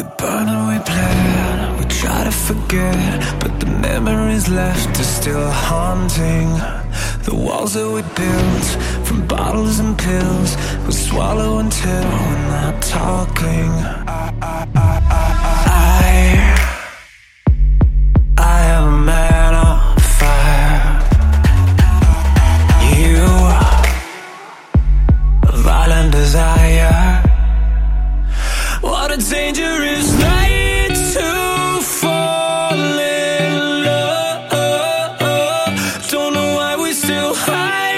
We burn and we bleed, we try to forget, but the memories left are still haunting. The walls that we built from bottles and pills, we swallow until we're not talking. I, I, I, I, I am a man on fire. You, a violent desire. A dangerous night to fall in love. Don't know why we still hide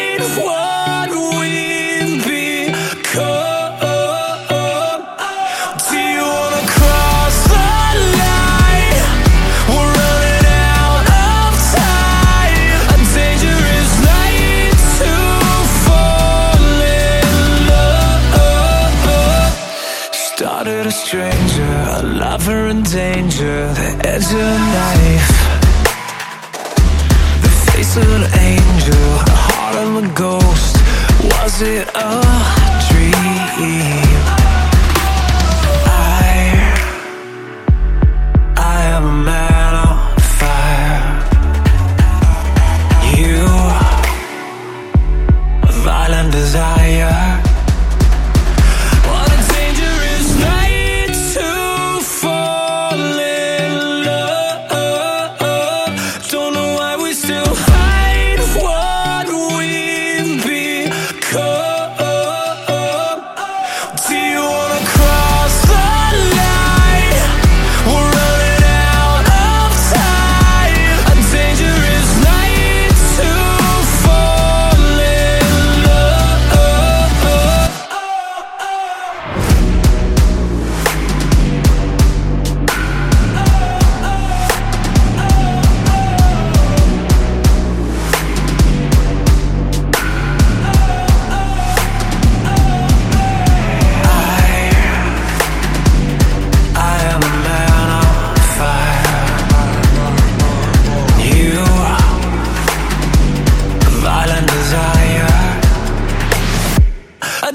Started a stranger, a lover in danger, the edge of a knife. The face of an angel, the heart of a ghost. Was it a dream?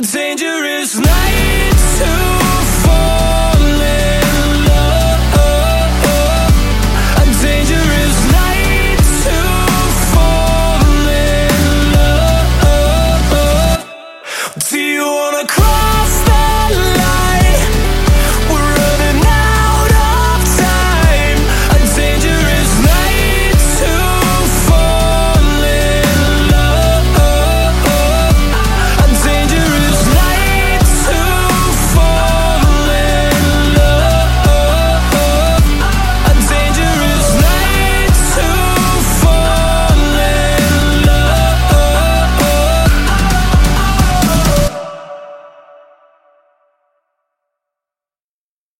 dangerous night